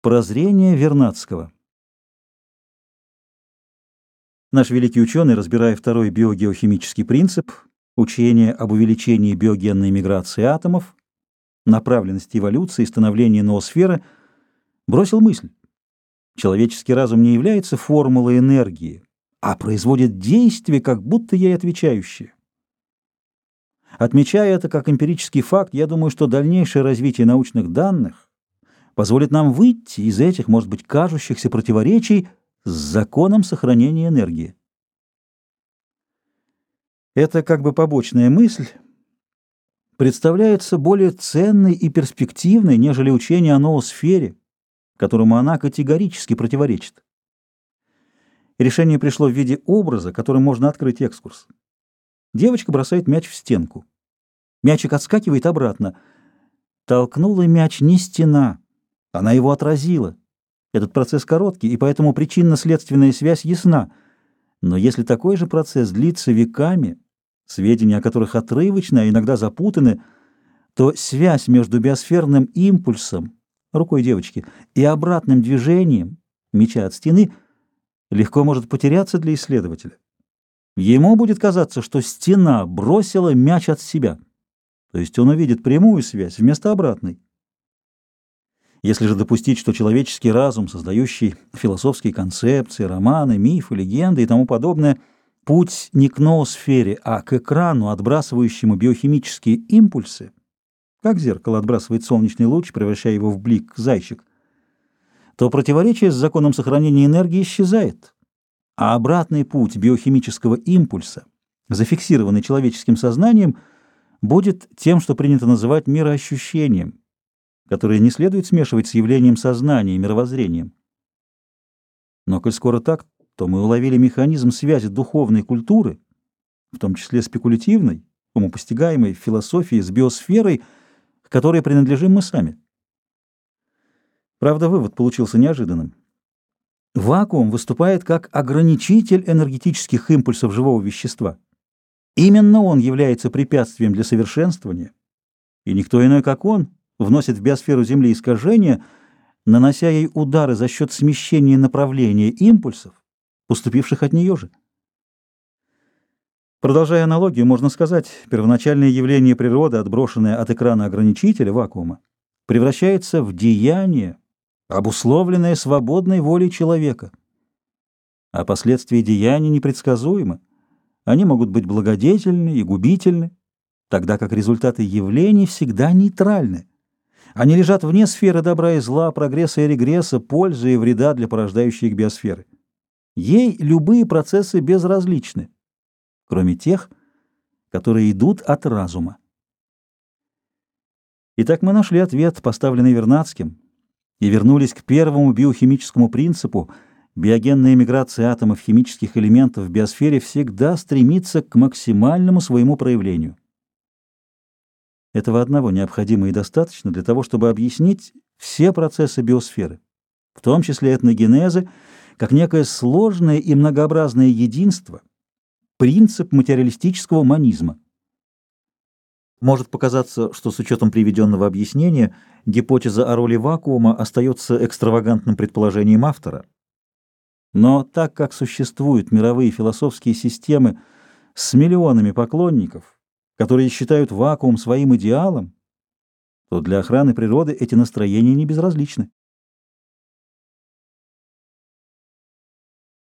Прозрение Вернадского Наш великий ученый, разбирая второй биогеохимический принцип, учение об увеличении биогенной миграции атомов, направленности эволюции и становлении ноосферы, бросил мысль. Человеческий разум не является формулой энергии, а производит действие, как будто ей отвечающее. Отмечая это как эмпирический факт, я думаю, что дальнейшее развитие научных данных позволит нам выйти из этих, может быть, кажущихся противоречий с законом сохранения энергии. Это как бы побочная мысль представляется более ценной и перспективной, нежели учение о ноосфере, которому она категорически противоречит. Решение пришло в виде образа, которым можно открыть экскурс. Девочка бросает мяч в стенку. Мячик отскакивает обратно. Толкнула мяч не стена, она его отразила. Этот процесс короткий, и поэтому причинно-следственная связь ясна. Но если такой же процесс длится веками, сведения о которых отрывочны, а иногда запутаны, то связь между биосферным импульсом, рукой девочки, и обратным движением, меча от стены, легко может потеряться для исследователя. Ему будет казаться, что стена бросила мяч от себя, то есть он увидит прямую связь вместо обратной. Если же допустить, что человеческий разум, создающий философские концепции, романы, мифы, легенды и тому подобное, путь не к ноосфере, а к экрану, отбрасывающему биохимические импульсы, как зеркало отбрасывает солнечный луч, превращая его в блик, зайчик, то противоречие с законом сохранения энергии исчезает, а обратный путь биохимического импульса, зафиксированный человеческим сознанием, будет тем, что принято называть мироощущением, которое не следует смешивать с явлением сознания и мировоззрением. Но коль скоро так, то мы уловили механизм связи духовной культуры, в том числе спекулятивной, умопостигаемой философии с биосферой, к которой принадлежим мы сами. Правда, вывод получился неожиданным. Вакуум выступает как ограничитель энергетических импульсов живого вещества. Именно он является препятствием для совершенствования, и никто иной, как он, вносит в биосферу Земли искажения, нанося ей удары за счет смещения направления импульсов, поступивших от нее же. Продолжая аналогию, можно сказать, первоначальное явление природы, отброшенное от экрана ограничителя, вакуума, превращается в деяние, обусловленное свободной волей человека. А последствия деяния непредсказуемы. Они могут быть благодетельны и губительны, тогда как результаты явлений всегда нейтральны. Они лежат вне сферы добра и зла, прогресса и регресса, пользы и вреда для порождающей их биосферы. Ей любые процессы безразличны, кроме тех, которые идут от разума. Итак, мы нашли ответ, поставленный Вернадским, и вернулись к первому биохимическому принципу – биогенная миграция атомов химических элементов в биосфере всегда стремится к максимальному своему проявлению. Этого одного необходимо и достаточно для того, чтобы объяснить все процессы биосферы, в том числе этногенезы, как некое сложное и многообразное единство, принцип материалистического монизма. Может показаться, что с учетом приведенного объяснения гипотеза о роли вакуума остается экстравагантным предположением автора. Но так как существуют мировые философские системы с миллионами поклонников, которые считают вакуум своим идеалом, то для охраны природы эти настроения не безразличны.